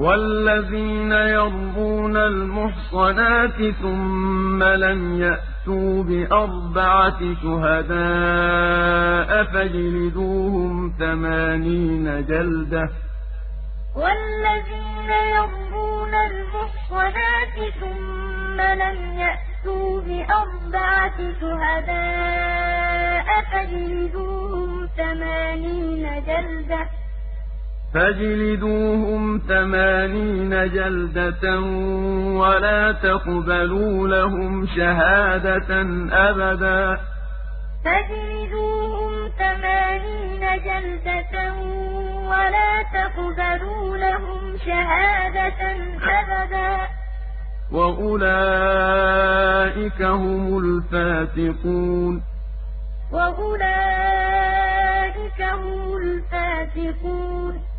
وَالَّذِينَ يَرْمُونَ الْمُحْصَنَاتِ ثُمَّ لَمْ يَأْتُوا بِأَرْبَعَةِ شُهَدَاءَ فَاجْلِدُوهُمْ ثَمَانِينَ جَلْدَةً. وَالَّذِينَ يَرْمُونَ الْمُحْصَنَاتِ ثُمَّ لَمْ يَأْتُوا بِأَرْبَعَةِ شُهَدَاءَ فَاجْلِدُوهُمْ ثَمَانِينَ جَلْدَةً. فَاجْلِدُوهُمْ ثَمَانِينَ جَلْدَةً وَلَا تَقْبَلُوا لَهُمْ شَهَادَةً أَبَدًا. فَاجْلِدُوهُمْ ثَمَانِينَ جَلْدَةً وَلَا تَقْبَلُوا لَهُمْ شَهَادَةً أَبَدًا. وَأُولَٰئِكَ هُمُ الْفَاسِقُونَ وَأُولَٰئِكَ هُمُ الْفَاسِقُونَ